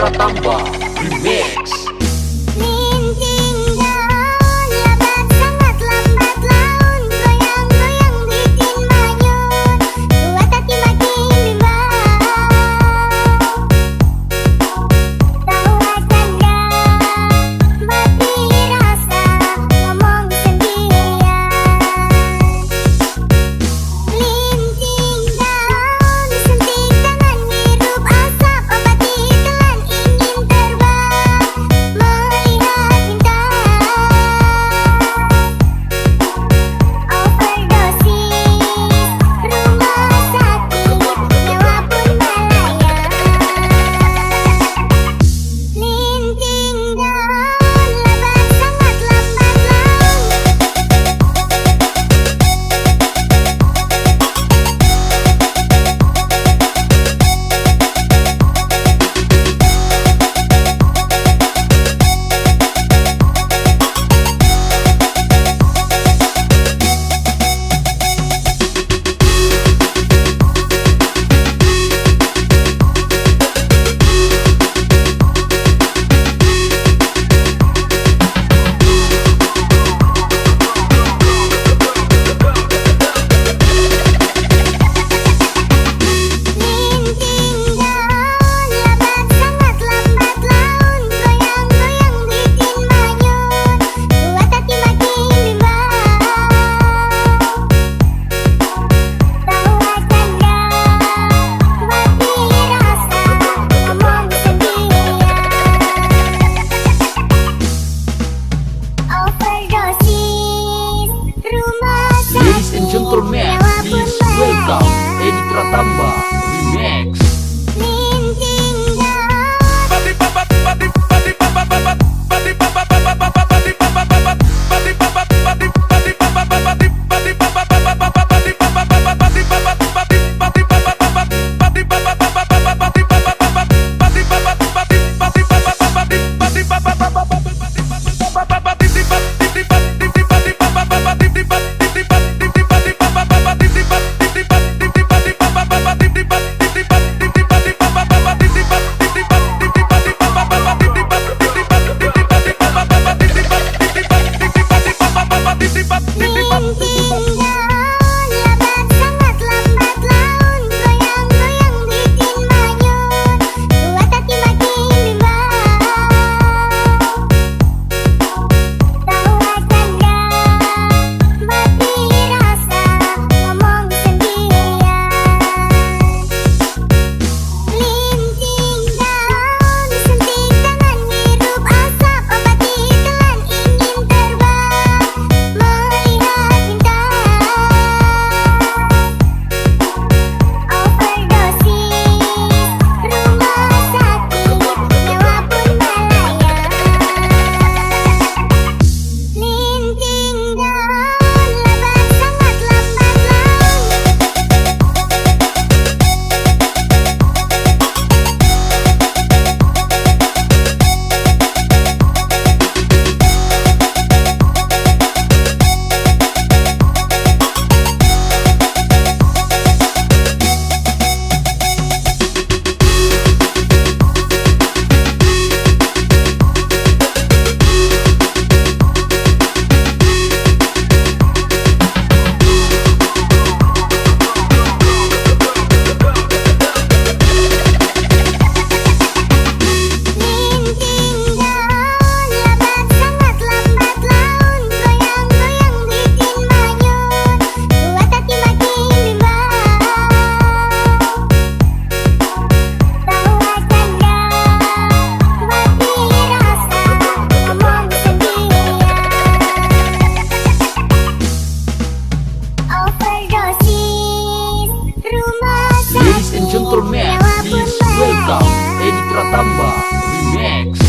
Ratamba Remix. Pratamba Remix. ปั๊บปิ๊บปิ๊บปั๊บ Tambah Remix.